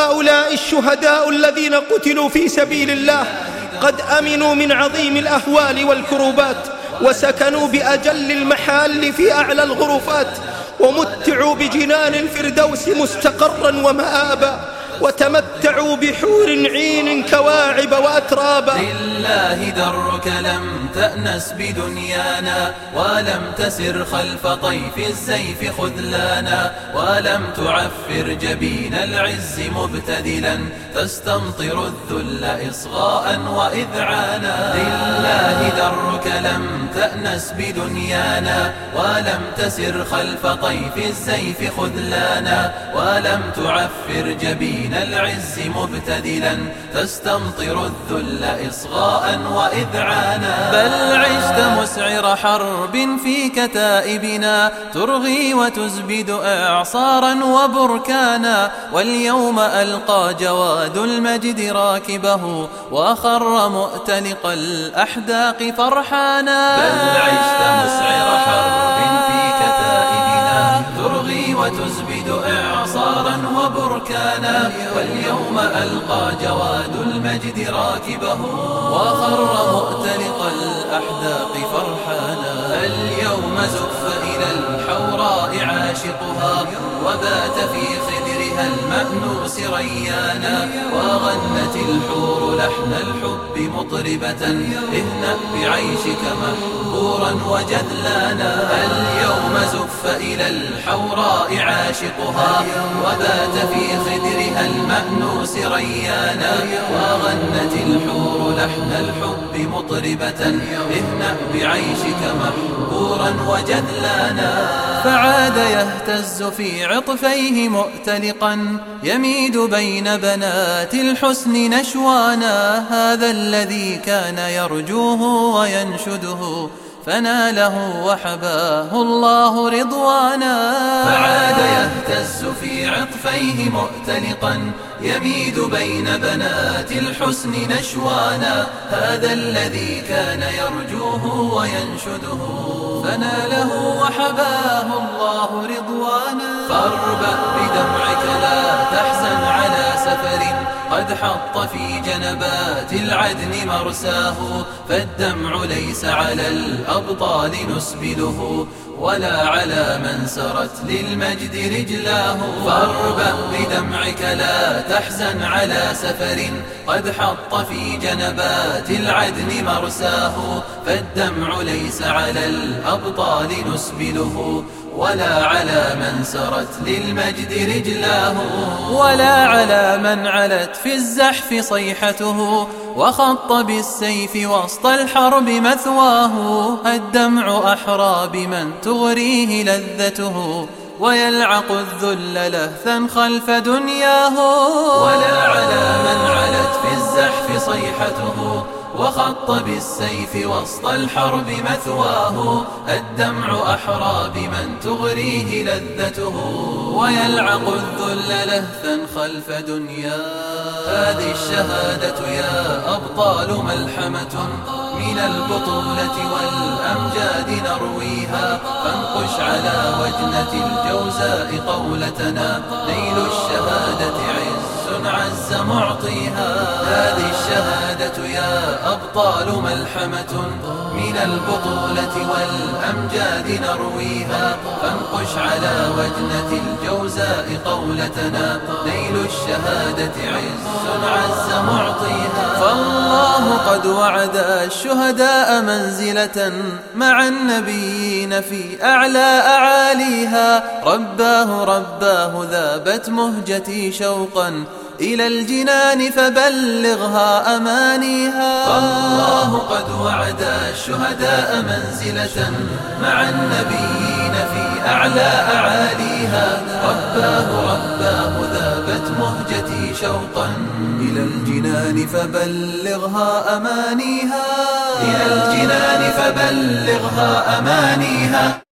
هؤلاء الشهداء الذين قتلوا في سبيل الله قد أمنوا من عظيم الأهوال والكروبات وسكنوا بأجل المحال في أعلى الغرفات ومتعوا بجنان الفردوس مستقرا ومآبا وتمتعوا بحور عين كواعب وأترابا لله درك لم تأنس بدنيانا ولم تسر خلف طيف السيف خذلانا ولم تعفر جبين العز مبتذلا تستمطر الذل إصغاء وإذعانا. لله درك لم تأنس بدنيانا ولم تسر خلف طيف السيف خذلانا ولم تعفر جبين العز مبتذلا تستمطر الذل إصغاء وإذعانا. بل عشت مسعر حرب في كتائبنا ترغي وتزبد إعصارا وبركانا. واليوم ألقى جواد المجد راكبه وخر مؤتلق الأحداق فرحانا. بل عشت مسعر حرب في كتائبنا ترغي وتزبد إعصارا وبركانا واليوم ألقى جواد المجد راكبه وخر مؤتلق الأحداق فرحانا. اليوم زف إلى الحوراء عاشقها وبات في خدرها المأنوس ريانا وغنت الحور لحن الحب مطربة. اهنأ بعيشك محبورا وجذلانا. اليوم زف إلى الحوراء عاشقها وبات في خدرها المأنوس ريانا وغنت الحور لحن الحب مطربة. اهنأ بعيشك محبورا وجذلانا. فعاد يهتز في عطفيه مؤتلقا. يميد بين بنات الحسن نشوانا. هذا الذي كان يرجوه وينشده. فناله وحباه الله رضوانا. فعاد يهتز في عطفيه مؤتلقا يميد بين بنات الحسن نشوانا. هذا الذي كان يرجوه وينشده. فناله وحباه الله رضوانا. فاربأ بدمعك قد حط في جنبات العدن مرساه فالدمع ليس على الأبطال نسبله ولا على من سرت للمجد رجلاه. فاربأ بدمعك لا تحزن على سفر قد حط في جنبات العدن مرساه فالدمع ليس على الأبطال نسبله. ولا على من سرت للمجد رجلاه. ولا على من علت في الزحف صيحته وخط بالسيف وسط الحرب مثواه. الدمع أحرى بمن تغريه لذته ويلعق الذل لهثا خلف دنياه. ولا على من علت في الزحف صيحته وخط بالسيف وسط الحرب مثواه الدمع أحرى بمن تغريه لذته ويلعق الذل لهثا خلف دنياه. هذه الشهادة يا أبطال ملحمة من البطولة والأمجاد نرويها. فانقش على وجنة الجوزاء قولتنا نيل الشهادة عز عز معطيها. هذه الشهادة يا أبطال ملحمة. من البطولة والأمجاد نرويها. فانقش على وجنة الجوزاء قولتنا. نيل الشهادة عز عز معطيها. فالله قد وعد الشهداء منزلة مع النبيين في أعلى أعاليها. رباه رباه ذابت مهجتي شوقا. إلى الجنان فبلغها أمانيها. فالله قد وعد الشهداء منزلة مع النبيين في أعلى أعاليها. رباه رباه ذابت مهجتي شوقا. إلى الجنان فبلغها أمانيها. إلى الجنان فبلغها أمانيها.